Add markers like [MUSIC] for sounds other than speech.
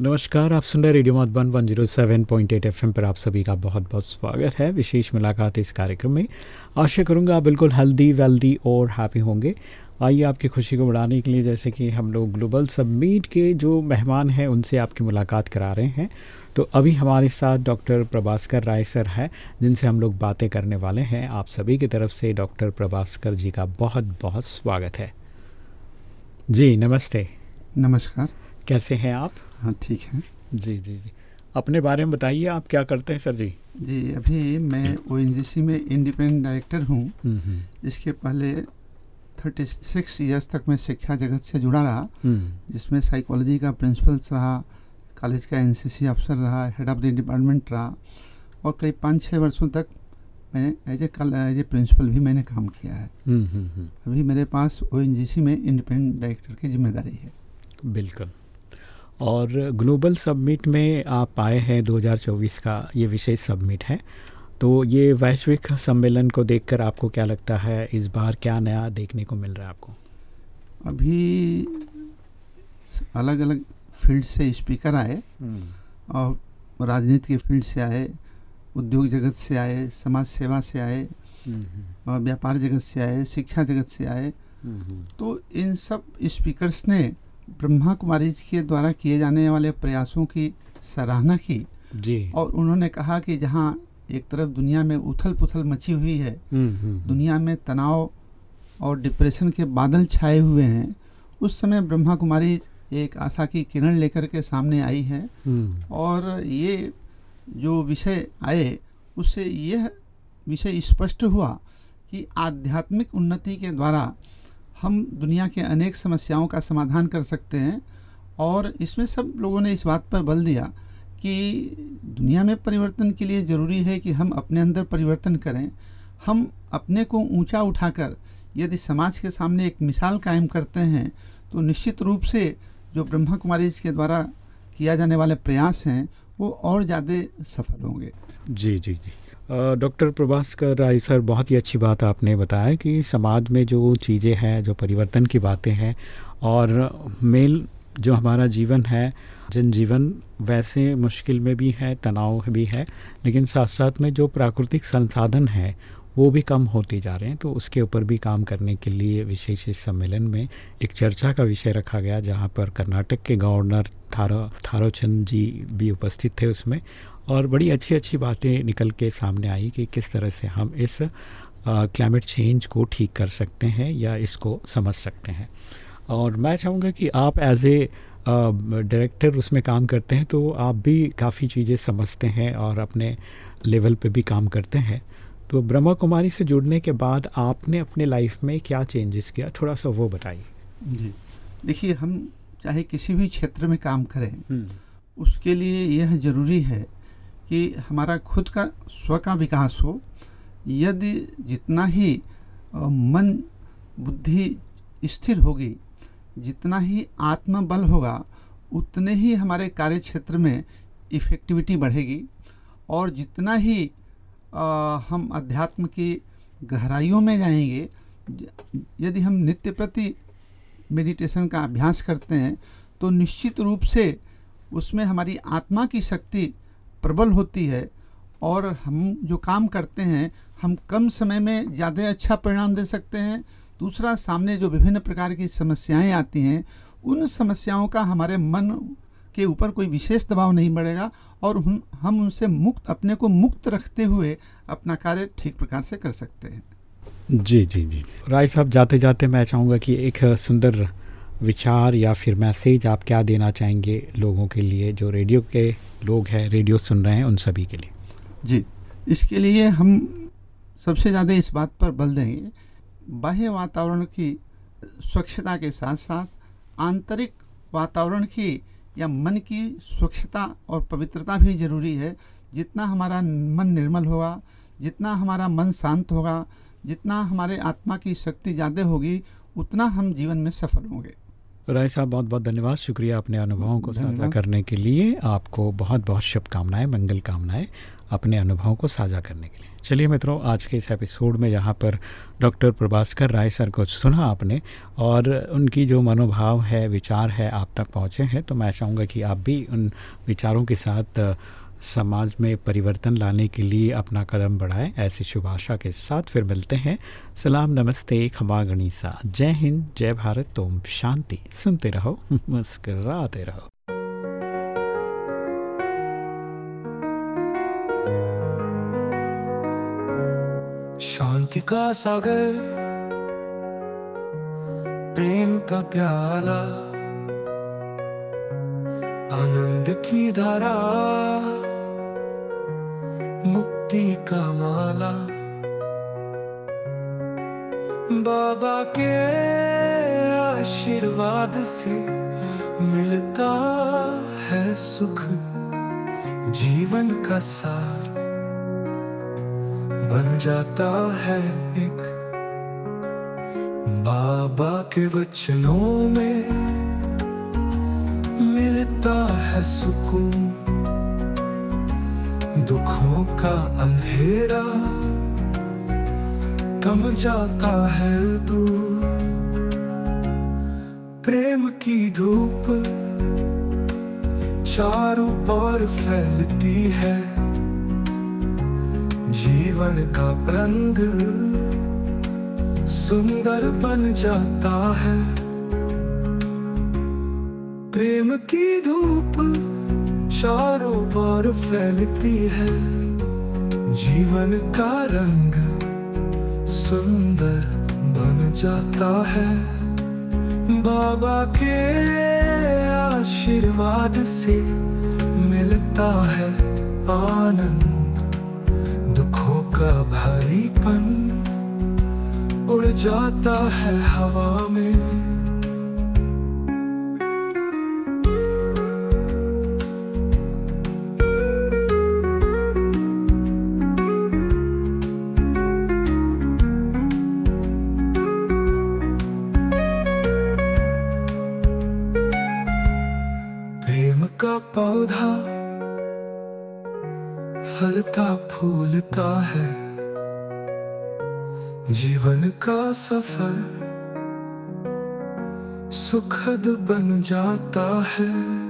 नमस्कार आप सुन रहे रेडियो मधुबन 107.8 एफएम पर आप सभी का बहुत बहुत स्वागत है। विशेष मुलाकात इस कार्यक्रम में। आशा करूँगा आप बिल्कुल हेल्दी वेल्दी और हैप्पी होंगे। आइए आपकी खुशी को बढ़ाने के लिए जैसे कि हम लोग ग्लोबल सबमीट के जो मेहमान हैं उनसे आपकी मुलाकात करा रहे हैं। तो अभी हमारे साथ डॉक्टर प्रभास्कर राय सर है जिनसे हम लोग बातें करने वाले हैं। आप सभी की तरफ़ से डॉक्टर प्रभास्कर जी का बहुत बहुत स्वागत है। जी नमस्ते। नमस्कार। कैसे हैं आप? हाँ ठीक है। जी जी जी। अपने बारे में बताइए आप क्या करते हैं सर जी? जी अभी मैं ओएनजीसी में इंडिपेंडेंट डायरेक्टर हूँ। हम्म, हम्म, इसके पहले थर्टी सिक्स ईयर्स तक मैं शिक्षा जगत से जुड़ा रहा हम्म, जिसमें साइकोलॉजी का प्रिंसिपल्स रहा कॉलेज का एनसीसी अफसर रहा हेड ऑफ़ द डिपार्टमेंट रहा और कई पाँच छः वर्षों तक मैंने as a as a principal भी मैंने काम किया है। हम्म, हम्म, हम्म, अभी मेरे पास ओएनजीसी में इंडिपेंडेंट डायरेक्टर की ज़िम्मेदारी है। बिल्कुल। और ग्लोबल सबमिट में आप आए हैं 2024 का ये विशेष सबमिट है। तो ये वैश्विक सम्मेलन को देखकर आपको क्या लगता है इस बार क्या नया देखने को मिल रहा है आपको? अभी अलग अलग फ़ील्ड से स्पीकर आए और राजनीति के फ़ील्ड से आए उद्योग जगत से आए समाज सेवा से आए हम्म, और व्यापार जगत से आए शिक्षा जगत से आए। हम्म, हम्म, तो इन सब स्पीकर्स ने ब्रह्मा कुमारी जी के द्वारा किए जाने वाले प्रयासों की सराहना की जी। और उन्होंने कहा कि जहाँ एक तरफ़ दुनिया में उथल पुथल मची हुई है हम्म, हम्म, दुनिया में तनाव और डिप्रेशन के बादल छाए हुए हैं उस समय ब्रह्मा कुमारी एक आशा की किरण लेकर के सामने आई है हम्म, और ये जो विषय आए उससे यह विषय स्पष्ट हुआ कि आध्यात्मिक उन्नति के द्वारा हम दुनिया के अनेक समस्याओं का समाधान कर सकते हैं और इसमें सब लोगों ने इस बात पर बल दिया कि दुनिया में परिवर्तन के लिए ज़रूरी है कि हम अपने अंदर परिवर्तन करें। हम अपने को ऊँचा उठाकर यदि समाज के सामने एक मिसाल कायम करते हैं तो निश्चित रूप से जो ब्रह्मा कुमारी के द्वारा किया जाने वाले प्रयास हैं, वो और ज़्यादा सफल होंगे। जी जी जी। डॉक्टर प्रभास्कर राय सर, बहुत ही अच्छी बात आपने बताया कि समाज में जो चीज़ें हैं, जो परिवर्तन की बातें हैं और मेल जो हमारा जीवन है, जनजीवन वैसे मुश्किल में भी है, तनाव भी है, लेकिन साथ साथ में जो प्राकृतिक संसाधन है, वो भी कम होते जा रहे हैं। तो उसके ऊपर भी काम करने के लिए विशेष इस सम्मेलन में एक चर्चा का विषय रखा गया, जहाँ पर कर्नाटक के गवर्नर थारो, थारोचंद जी भी उपस्थित थे उसमें और बड़ी अच्छी अच्छी बातें निकल के सामने आई कि किस तरह से हम इस क्लाइमेट चेंज को ठीक कर सकते हैं या इसको समझ सकते हैं। और मैं चाहूँगा कि आप एज ए डायरेक्टर उसमें काम करते हैं तो आप भी काफ़ी चीज़ें समझते हैं और अपने लेवल पे भी काम करते हैं। तो ब्रह्मा कुमारी से जुड़ने के बाद आपने अपने लाइफ में क्या चेंजेस किया? थोड़ा सा वो बताइए। जी। देखिए हम चाहे किसी भी क्षेत्र में काम करें उसके लिए यह ज़रूरी है कि हमारा खुद का स्व का विकास हो। यदि जितना ही मन बुद्धि स्थिर होगी जितना ही आत्मबल होगा उतने ही हमारे कार्य क्षेत्र में इफ़ेक्टिविटी बढ़ेगी और जितना ही अ, हम अध्यात्म की गहराइयों में जाएँगे यदि हम नित्य प्रति मेडिटेशन का अभ्यास करते हैं तो निश्चित रूप से उसमें हमारी आत्मा की शक्ति प्रबल होती है और हम जो काम करते हैं, हम कम समय में ज़्यादा अच्छा परिणाम दे सकते हैं। दूसरा, सामने जो विभिन्न प्रकार की समस्याएँ आती हैं, उन समस्याओं का हमारे मन के ऊपर कोई विशेष दबाव नहीं पड़ेगा और हम उनसे मुक्त, अपने को मुक्त रखते हुए अपना कार्य ठीक प्रकार से कर सकते हैं। जी जी जी राय साहब जाते जाते मैं चाहूँगा कि एक सुंदर विचार या फिर मैसेज आप क्या देना चाहेंगे लोगों के लिए, जो रेडियो के लोग हैं, रेडियो सुन रहे हैं उन सभी के लिए? जी, इसके लिए हम सबसे ज़्यादा इस बात पर बल देंगे, बाह्य वातावरण की स्वच्छता के साथ साथ आंतरिक वातावरण की या मन की स्वच्छता और पवित्रता भी ज़रूरी है। जितना हमारा मन निर्मल होगा, जितना हमारा मन शांत होगा, जितना हमारे आत्मा की शक्ति ज़्यादा होगी, उतना हम जीवन में सफल होंगे। राय साहब बहुत बहुत धन्यवाद। शुक्रिया अपने अनुभवों को साझा करने के लिए। आपको बहुत बहुत शुभकामनाएँ मंगल कामनाएँ अपने अनुभवों को साझा करने के लिए। चलिए मित्रों आज के इस एपिसोड में यहाँ पर डॉक्टर प्रभास्कर राय सर को सुना आपने और उनकी जो मनोभाव है विचार है आप तक पहुँचे हैं। तो मैं चाहूँगा कि आप भी उन विचारों के साथ समाज में परिवर्तन लाने के लिए अपना कदम बढ़ाएँ, ऐसी शुभ आशा के साथ फिर मिलते हैं। सलाम, नमस्ते, खमा गणिसा। जय हिंद, जय भारत, ओम शांति। सुनते रहो, [LAUGHS] मुस्कराते रहो। शांति का सागर, प्रेम का प्याला, आनंद की धारा। मुक्ति का माला। बाबा के आशीर्वाद से मिलता है सुख, जीवन का सार। बन जाता है एक बाबा के वचनों में, मिलता है सुकून। दुखों का अंधेरा कम जाता है दूर प्रेम की धूप चारों ओर फैलती है। जीवन का रंग सुंदर बन जाता है। प्रेम की धूप चारों ओर फैलती है। जीवन का रंग सुंदर बन जाता है। बाबा के आशीर्वाद से मिलता है आनंद। दुखों का भारीपन उड़ जाता है हवा में। पौधा फलता फूलता है। जीवन का सफ़र सुखद बन जाता है।